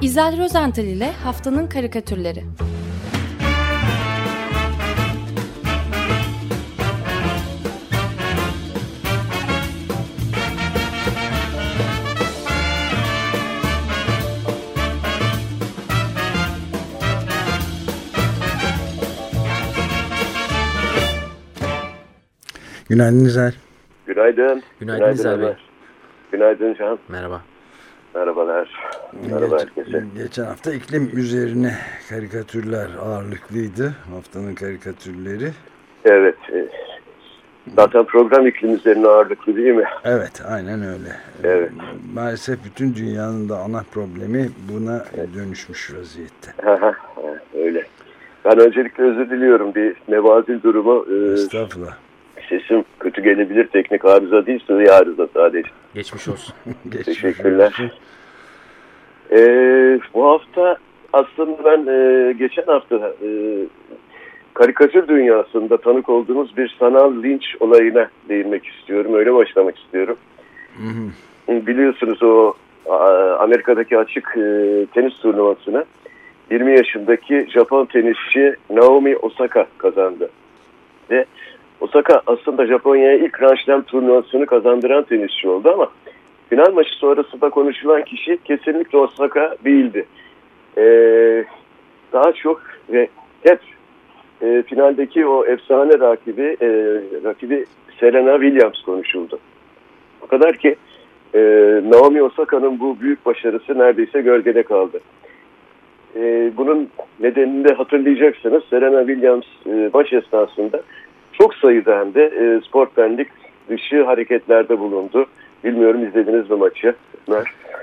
İzel Rozental ile Haftanın Karikatürleri Günaydın İzel. Günaydın. Günaydın İzel Bey. Günaydın Can. Merhaba. Merhabalar. Merhaba Geç- herkese. Geçen hafta iklim üzerine karikatürler ağırlıklıydı. Haftanın karikatürleri. Evet. e, Zaten program iklim üzerine ağırlıklı değil mi? Evet aynen öyle. Evet. Maalesef bütün dünyanın da ana problemi buna dönüşmüş vaziyette. Öyle. Ben öncelikle özür diliyorum. Bir mevazil durumu. e, Estağfurullah. sesim kötü gelebilir. Teknik arıza değil, sıvı arıza sadece. Geçmiş olsun. Geçmiş Teşekkürler. olsun. E, bu hafta aslında ben e, geçen hafta e, karikatür dünyasında tanık olduğumuz bir sanal linç olayına değinmek istiyorum. Öyle başlamak istiyorum. Hı hı. Biliyorsunuz o a- Amerika'daki açık e, tenis turnuvasını 20 yaşındaki Japon tenisçi Naomi Osaka kazandı. Ve Osaka aslında Japonya'ya ilk Grand Slam turnuvasını kazandıran tenisçi oldu ama final maçı sonrasında konuşulan kişi kesinlikle Osaka değildi. E, daha çok ve hep e, finaldeki o efsane rakibi e, rakibi Serena Williams konuşuldu. O kadar ki e, Naomi Osaka'nın bu büyük başarısı neredeyse gölgede kaldı. E, bunun nedenini de hatırlayacaksınız. Serena Williams e, maç esnasında çok sayıda hem de e, sportmenlik dışı hareketlerde bulundu. Bilmiyorum izlediniz mi maçı?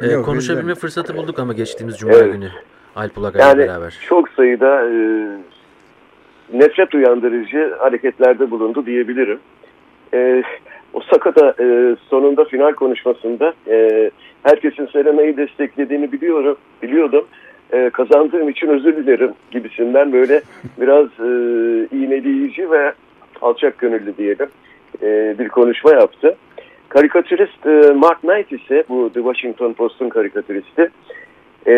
Ee, Yok, konuşabilme fırsatı bulduk ama geçtiğimiz cuma Evet. günü Alp Ulagay'la Yani beraber. çok sayıda e, nefret uyandırıcı hareketlerde bulundu diyebilirim. E, Osaka da e, sonunda final konuşmasında e, herkesin Serena'yı desteklediğini biliyorum, biliyordum. E, kazandığım için özür dilerim gibisinden böyle biraz e, iğneleyici ve alçak gönüllü diyelim e, bir konuşma yaptı. Karikatürist e, Mark Knight ise bu The Washington Post'un karikatüristi e,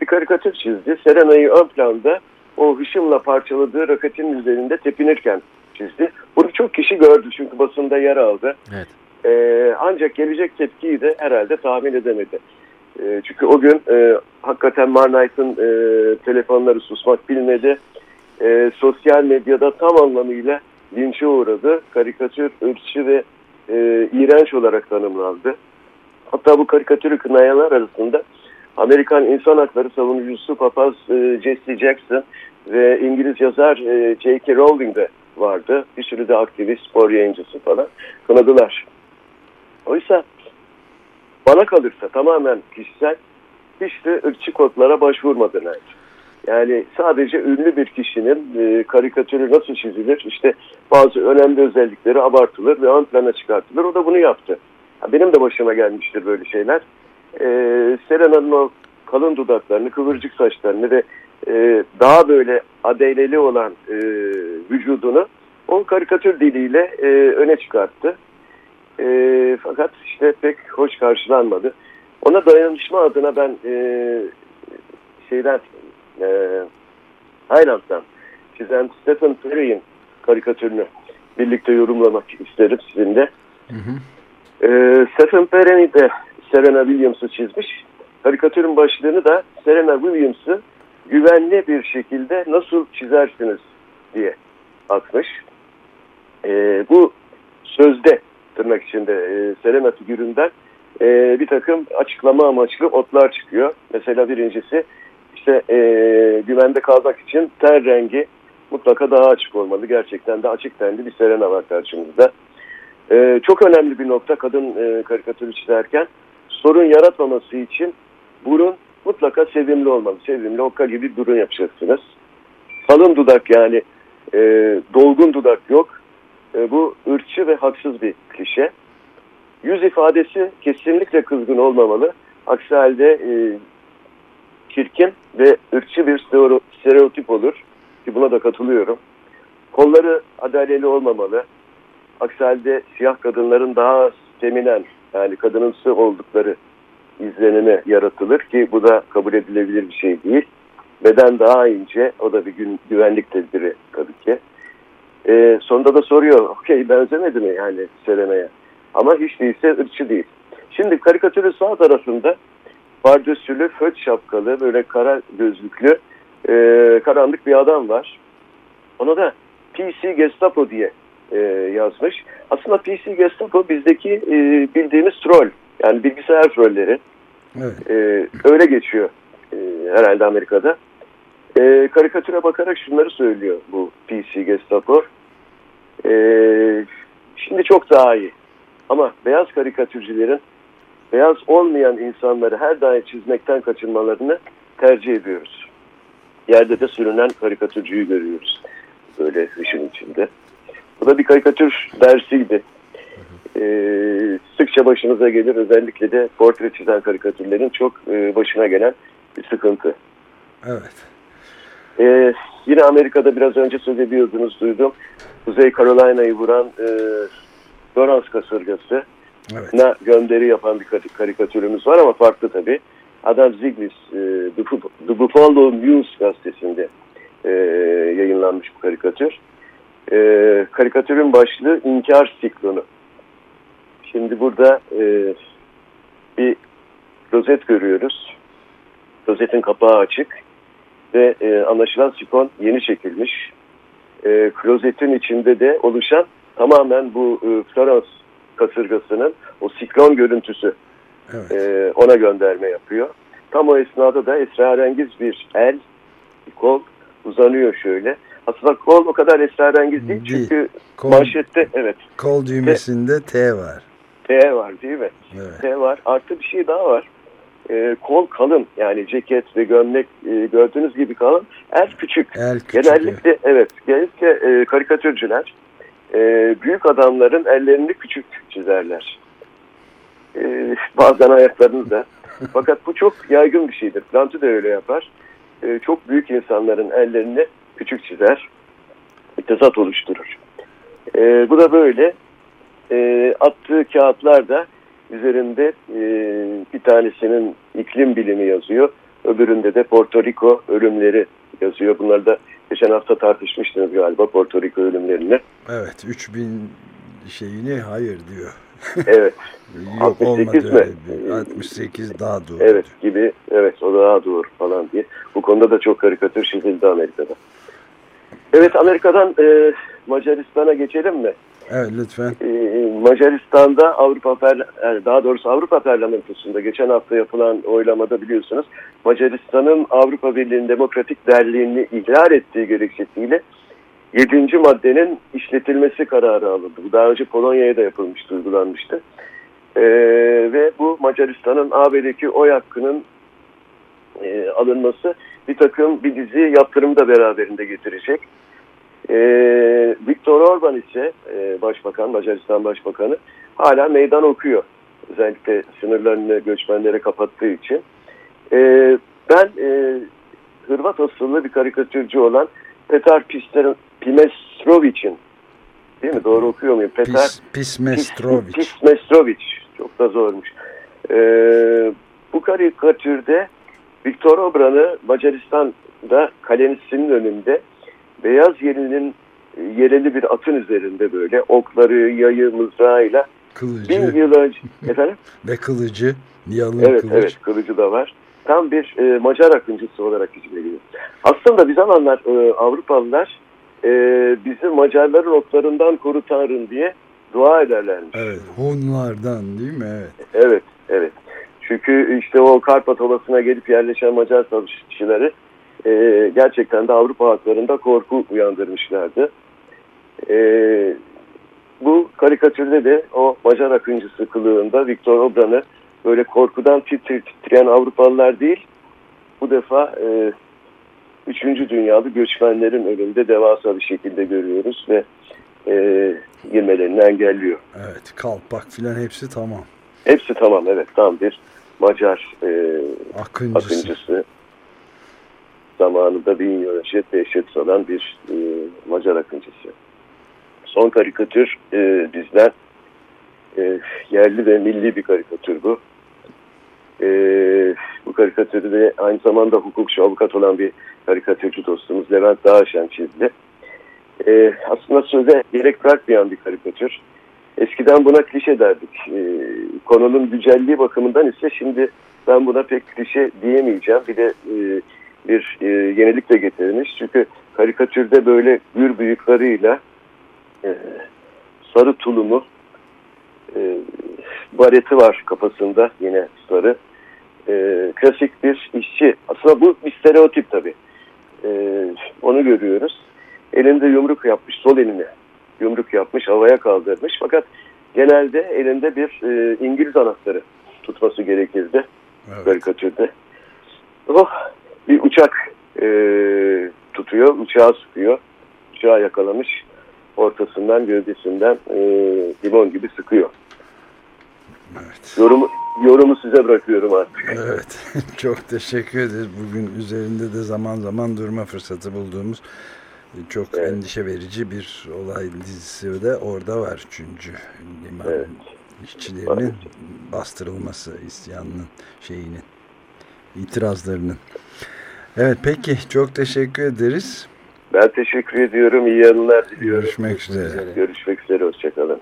bir karikatür çizdi. Serena'yı ön planda o hışımla parçaladığı raketin üzerinde tepinirken çizdi. Bunu çok kişi gördü çünkü basında yer aldı. Evet. E, ancak gelecek tepkiyi de herhalde tahmin edemedi. E, çünkü o gün e, hakikaten Mark Knight'ın e, telefonları susmak bilmedi. E, sosyal medyada tam anlamıyla linçe uğradı. Karikatür ırkçı ve e, iğrenç olarak tanımlandı. Hatta bu karikatürü kınayanlar arasında Amerikan insan hakları savunucusu papaz e, Jesse Jackson ve İngiliz yazar e, J.K. Rowling de vardı. Bir sürü de aktivist, spor yayıncısı falan kınadılar. Oysa bana kalırsa tamamen kişisel hiç de ırkçı kodlara başvurmadı Nike. Yani sadece ünlü bir kişinin e, karikatürü nasıl çizilir? İşte bazı önemli özellikleri abartılır ve ön plana çıkartılır. O da bunu yaptı. Ha, benim de başıma gelmiştir böyle şeyler. E, Serena'nın o kalın dudaklarını, kıvırcık saçlarını ve e, daha böyle adeyleli olan e, vücudunu o karikatür diliyle e, öne çıkarttı. E, fakat işte pek hoş karşılanmadı. Ona dayanışma adına ben e, şeyden e, Highland'dan çizen Stephen Perry'in karikatürünü birlikte yorumlamak isterim sizinle. Hı hı. E, Stephen Perry de Serena Williams'ı çizmiş. Karikatürün başlığını da Serena Williams'ı güvenli bir şekilde nasıl çizersiniz diye atmış. E, bu sözde tırnak içinde e, Serena figüründen e, bir takım açıklama amaçlı otlar çıkıyor. Mesela birincisi işte e, güvende kalmak için ten rengi mutlaka daha açık olmalı. Gerçekten de açık tenli bir Serena var karşımızda. E, çok önemli bir nokta kadın e, karikatürü çizerken sorun yaratmaması için burun mutlaka sevimli olmalı. Sevimli okka gibi burun yapacaksınız. Kalın dudak yani e, dolgun dudak yok. E, bu ırkçı ve haksız bir klişe. Yüz ifadesi kesinlikle kızgın olmamalı. Aksi halde e, çirkin ve ırkçı bir stereo- stereotip olur. Ki buna da katılıyorum. Kolları adaleli olmamalı. Aksi halde siyah kadınların daha feminen yani kadınımsı oldukları izlenimi yaratılır ki bu da kabul edilebilir bir şey değil. Beden daha ince, o da bir gün güvenlik tedbiri tabii ki. E, sonunda da soruyor, okey benzemedi mi yani Serena'ya? Ama hiç değilse ırkçı değil. Şimdi karikatürün sağ tarafında pardösülü, föt şapkalı, böyle kara gözlüklü, e, karanlık bir adam var. Ona da PC Gestapo diye e, yazmış. Aslında PC Gestapo bizdeki e, bildiğimiz troll. Yani bilgisayar trolleri. Evet. E, öyle geçiyor e, herhalde Amerika'da. E, karikatüre bakarak şunları söylüyor bu PC Gestapo. E, şimdi çok daha iyi. Ama beyaz karikatürcülerin beyaz olmayan insanları her daim çizmekten kaçınmalarını tercih ediyoruz. Yerde de sürünen karikatürcüyü görüyoruz. Böyle işin içinde. Bu da bir karikatür dersiydi. Ee, sıkça başınıza gelir. Özellikle de portre çizen karikatürlerin çok e, başına gelen bir sıkıntı. Evet. Ee, yine Amerika'da biraz önce söz ediyordunuz duydum. Kuzey Carolina'yı vuran e, Lawrence kasırgası Evet. gönderi yapan bir kar- karikatürümüz var ama farklı tabii. Adam Ziglis e, The, Bu- The Buffalo News gazetesinde e, yayınlanmış bu karikatür. E, karikatürün başlığı İnkar Siklonu. Şimdi burada e, bir rozet görüyoruz. Rozetin kapağı açık ve anlaşılan sifon yeni çekilmiş. Klozetin içinde de oluşan tamamen bu e, Florence kasırgasının o siklon görüntüsü Evet. e, ona gönderme yapıyor. Tam o esnada da esrarengiz bir el, bir kol uzanıyor şöyle. Aslında kol o kadar esrarengiz değil çünkü Kol, manşette evet kol düğmesinde T var. T var değil mi? Evet. T var. Artı bir şey daha var. E, kol kalın yani ceket ve gömlek e, gördüğünüz gibi kalın. El küçük. El küçük. Genellikle evet genellikle e, karikatürcüler e, büyük adamların ellerini küçük çizerler. E, bazen ayaklarını da. Fakat bu çok yaygın bir şeydir. Plantu da öyle yapar. E, çok büyük insanların ellerini küçük çizer. Bir tezat oluşturur. E, bu da böyle. E, attığı kağıtlar da üzerinde e, bir tanesinin iklim bilimi yazıyor. Öbüründe de Porto Rico ölümleri yazıyor. Bunları da geçen hafta tartışmıştınız galiba Porto Rico ölümlerini. Evet. 3000 şeyini hayır diyor. Evet, Yok 68 olmadı mi? bir. 68 daha doğru. evet gibi. Evet o daha doğru falan diye. Bu konuda da çok karikatür çizildi Amerika'da. Evet Amerika'dan e, Macaristan'a geçelim mi? Evet lütfen. E, Macaristan'da Avrupa daha doğrusu Avrupa Parlamentosu'nda geçen hafta yapılan oylamada biliyorsunuz Macaristan'ın Avrupa Birliği'nin demokratik derliğini ihlal ettiği gerekçesiyle 7. maddenin işletilmesi kararı alındı. Bu daha önce Polonya'ya da yapılmıştı, uygulanmıştı. E, ve bu Macaristan'ın AB'deki oy hakkının e, alınması bir takım bir dizi yaptırımı da beraberinde getirecek. E, Viktor Orban ise e, başbakan, Macaristan Başbakanı hala meydan okuyor. Özellikle sınırlarını göçmenlere kapattığı için. E, ben e, Hırvat asıllı bir karikatürcü olan Petar Pimestrovic'in değil mi? Doğru okuyor muyum? Petar Pis, Pismestrovic. Pismestrovic. Çok da zormuş. E, bu karikatürde Viktor Orban'ı Macaristan'da kalenisinin önünde beyaz yerinin yereli bir atın üzerinde böyle okları, yayı, mızrağıyla Kılıcı bin yıl önce efendim ve kılıcı. Yalın evet kılıç. evet kılıcı da var. Tam bir e, Macar akıncısı olarak hizmediyor. Aslında bir zamanlar e, Avrupalılar e, bizi Macarların oklarından koru Tanrım diye dua ederlermiş. Evet. Hunlardan değil mi? Evet. Evet, evet. Çünkü işte o Karpat Ovası'na gelip yerleşen Macar savaşçıları e, gerçekten de Avrupa halklarında korku uyandırmışlardı. E, bu karikatürde de o Macar akıncısı kılığında Viktor Obran'ı böyle korkudan titri, titreyen Avrupalılar değil, bu defa e, üçüncü dünyalı göçmenlerin önünde devasa bir şekilde görüyoruz ve e, girmelerini engelliyor. Evet. Kalpak filan hepsi tamam. Hepsi tamam evet tam bir Macar e, Akıncısı. akıncısı. Zamanında bin yıl önce dehşet salan bir e, Macar akıncısı. Son karikatür e, bizden e, yerli ve milli bir karikatür bu. E, karikatürü de aynı zamanda hukukçu, avukat olan bir karikatürcü dostumuz Levent Dağaşen çizdi. E, aslında söze gerek bırakmayan bir karikatür. Eskiden buna klişe derdik. E, konunun güzelliği bakımından ise şimdi ben buna pek klişe diyemeyeceğim. Bir de e, bir e, yenilik de getirmiş. Çünkü karikatürde böyle gür bıyıklarıyla e, sarı tulumu e, bareti var kafasında yine sarı. E, klasik bir işçi. Aslında bu bir stereotip tabii. E, onu görüyoruz. Elinde yumruk yapmış, sol elini yumruk yapmış, havaya kaldırmış. Fakat genelde elinde bir e, İngiliz anahtarı tutması gerekirdi evet. karikatürde. Oh, bir uçak e, tutuyor, uçağı sıkıyor. Uçağı yakalamış, ortasından, gövdesinden e, limon gibi sıkıyor. Evet. Yorumu, yorumu size bırakıyorum artık. Evet, çok teşekkür ederiz. Bugün üzerinde de zaman zaman durma fırsatı bulduğumuz çok evet. endişe verici bir olay dizisi de orada var çünkü liman evet. işçilerinin bastırılması isyanının şeyinin itirazlarının. Evet peki çok teşekkür ederiz. Ben teşekkür ediyorum. İyi anılar diliyorum. Görüşmek üzere. Görüşmek üzere. Hoşçakalın.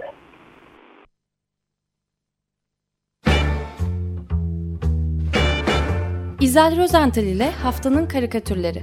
İzel Rozental ile Haftanın Karikatürleri